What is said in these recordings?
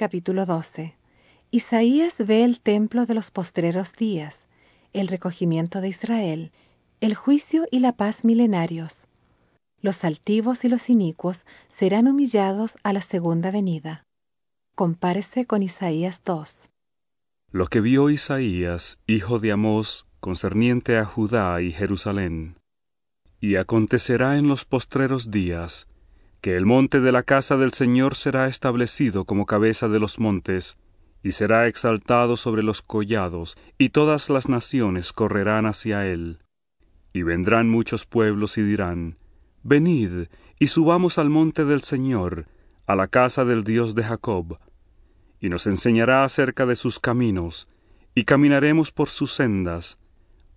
Capítulo 12. Isaías ve el templo de los postreros días, el recogimiento de Israel, el juicio y la paz milenarios. Los altivos y los inicuos serán humillados a la segunda venida. Compárese con Isaías 2. Lo que vio Isaías, hijo de Amós, concerniente a Judá y Jerusalén. Y acontecerá en los postreros días, que el monte de la casa del Señor será establecido como cabeza de los montes, y será exaltado sobre los collados, y todas las naciones correrán hacia él. Y vendrán muchos pueblos y dirán, Venid, y subamos al monte del Señor, a la casa del Dios de Jacob, y nos enseñará acerca de sus caminos, y caminaremos por sus sendas,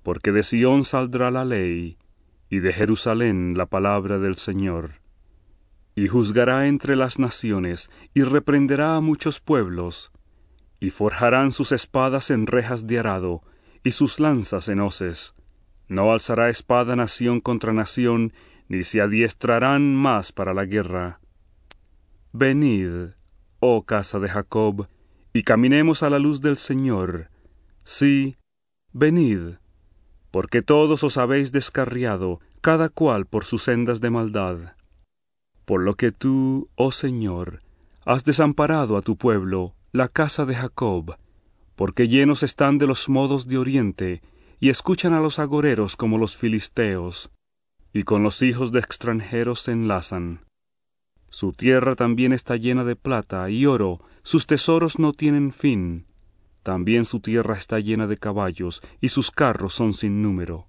porque de Sión saldrá la ley, y de Jerusalén la palabra del Señor y juzgará entre las naciones, y reprenderá a muchos pueblos, y forjarán sus espadas en rejas de arado, y sus lanzas en hoces. No alzará espada nación contra nación, ni se adiestrarán más para la guerra. Venid, oh casa de Jacob, y caminemos a la luz del Señor. Sí, venid, porque todos os habéis descarriado, cada cual por sus sendas de maldad. Por lo que tú, oh Señor, has desamparado a tu pueblo, la casa de Jacob, porque llenos están de los modos de oriente, y escuchan a los agoreros como los filisteos, y con los hijos de extranjeros se enlazan. Su tierra también está llena de plata y oro, sus tesoros no tienen fin. También su tierra está llena de caballos, y sus carros son sin número.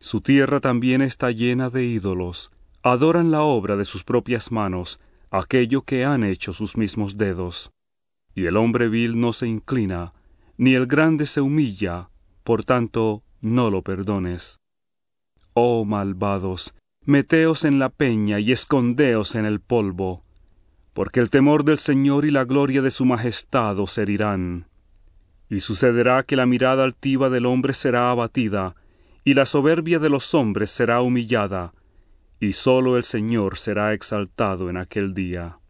Su tierra también está llena de ídolos, adoran la obra de sus propias manos, aquello que han hecho sus mismos dedos. Y el hombre vil no se inclina, ni el grande se humilla, por tanto, no lo perdones. Oh malvados, meteos en la peña y escondeos en el polvo, porque el temor del Señor y la gloria de su majestad os herirán. Y sucederá que la mirada altiva del hombre será abatida, y la soberbia de los hombres será humillada, y sólo el Señor será exaltado en aquel día.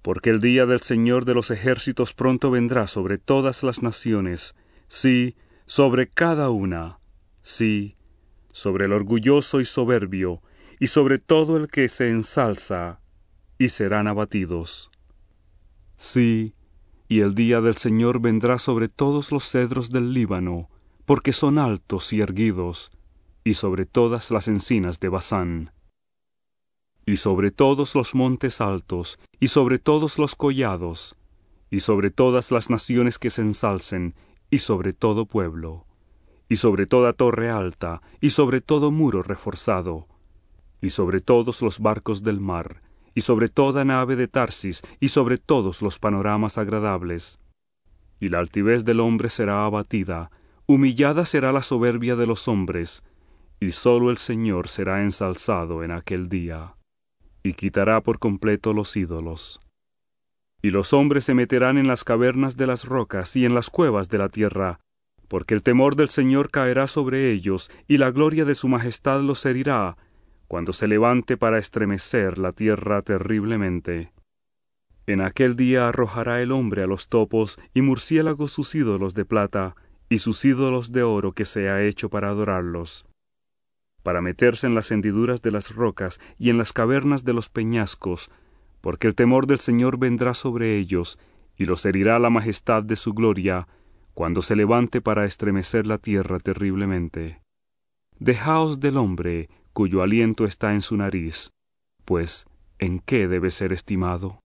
Porque el día del Señor de los ejércitos pronto vendrá sobre todas las naciones, sí, sobre cada una, sí, sobre el orgulloso y soberbio, y sobre todo el que se ensalza, y serán abatidos. Sí, y el día del Señor vendrá sobre todos los cedros del Líbano, porque son altos y erguidos, y sobre todas las encinas de Basán y sobre todos los montes altos, y sobre todos los collados, y sobre todas las naciones que se ensalcen, y sobre todo pueblo, y sobre toda torre alta, y sobre todo muro reforzado, y sobre todos los barcos del mar, y sobre toda nave de Tarsis, y sobre todos los panoramas agradables. Y la altivez del hombre será abatida, humillada será la soberbia de los hombres, y sólo el Señor será ensalzado en aquel día y quitará por completo los ídolos. Y los hombres se meterán en las cavernas de las rocas y en las cuevas de la tierra, porque el temor del Señor caerá sobre ellos, y la gloria de su majestad los herirá, cuando se levante para estremecer la tierra terriblemente. En aquel día arrojará el hombre a los topos y murciélagos sus ídolos de plata, y sus ídolos de oro que se ha hecho para adorarlos para meterse en las hendiduras de las rocas y en las cavernas de los peñascos, porque el temor del Señor vendrá sobre ellos, y los herirá la majestad de su gloria, cuando se levante para estremecer la tierra terriblemente. Dejaos del hombre, cuyo aliento está en su nariz, pues ¿en qué debe ser estimado?